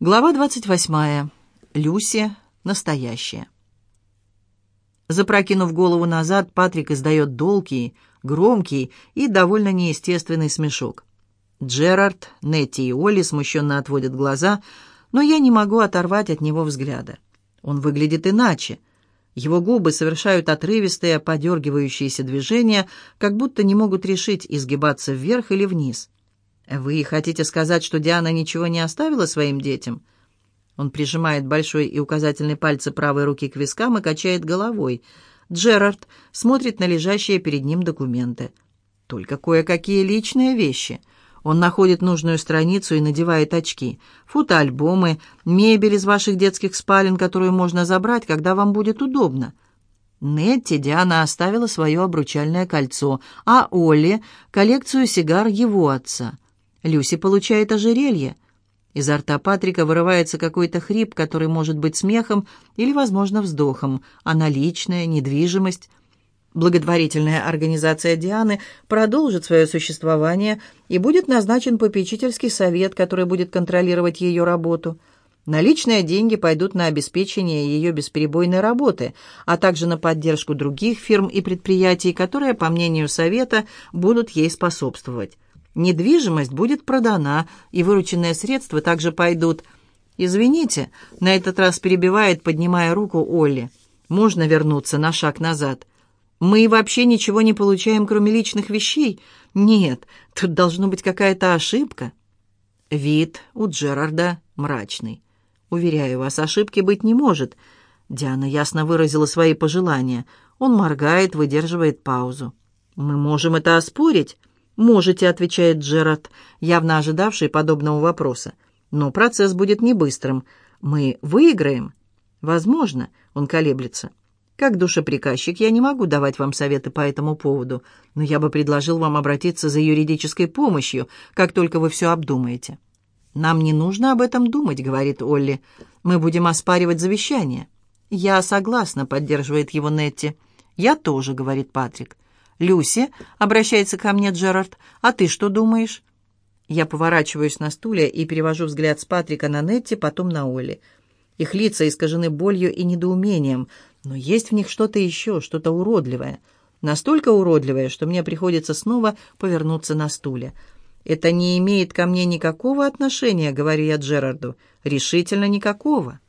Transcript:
Глава 28. Люси. Настоящая. Запрокинув голову назад, Патрик издает долгий, громкий и довольно неестественный смешок. Джерард, Нетти и Оли смущенно отводят глаза, но я не могу оторвать от него взгляда. Он выглядит иначе. Его губы совершают отрывистые, подергивающиеся движения, как будто не могут решить, изгибаться вверх или вниз. «Вы хотите сказать, что Диана ничего не оставила своим детям?» Он прижимает большой и указательный пальцы правой руки к вискам и качает головой. Джерард смотрит на лежащие перед ним документы. Только кое-какие личные вещи. Он находит нужную страницу и надевает очки. Фотоальбомы, мебель из ваших детских спален, которую можно забрать, когда вам будет удобно. Нетти Диана оставила свое обручальное кольцо, а Олли — коллекцию сигар его отца — Люси получает ожерелье. Изо рта Патрика вырывается какой-то хрип, который может быть смехом или, возможно, вздохом, а наличная, недвижимость... Благотворительная организация Дианы продолжит свое существование и будет назначен попечительский совет, который будет контролировать ее работу. Наличные деньги пойдут на обеспечение ее бесперебойной работы, а также на поддержку других фирм и предприятий, которые, по мнению совета, будут ей способствовать недвижимость будет продана, и вырученные средства также пойдут. «Извините», — на этот раз перебивает, поднимая руку Олли. «Можно вернуться на шаг назад?» «Мы вообще ничего не получаем, кроме личных вещей?» «Нет, тут должно быть какая-то ошибка». Вид у Джерарда мрачный. «Уверяю вас, ошибки быть не может». Диана ясно выразила свои пожелания. Он моргает, выдерживает паузу. «Мы можем это оспорить». «Можете», — отвечает Джерард, явно ожидавший подобного вопроса. «Но процесс будет не быстрым. Мы выиграем?» «Возможно», — он колеблется. «Как душеприказчик я не могу давать вам советы по этому поводу, но я бы предложил вам обратиться за юридической помощью, как только вы все обдумаете». «Нам не нужно об этом думать», — говорит Олли. «Мы будем оспаривать завещание». «Я согласна», — поддерживает его Нетти. «Я тоже», — говорит Патрик. «Люси», — обращается ко мне Джерард, — «а ты что думаешь?» Я поворачиваюсь на стуле и перевожу взгляд с Патрика на Нетти, потом на Оли. Их лица искажены болью и недоумением, но есть в них что-то еще, что-то уродливое. Настолько уродливое, что мне приходится снова повернуться на стуле. «Это не имеет ко мне никакого отношения», — говорю я Джерарду. «Решительно никакого».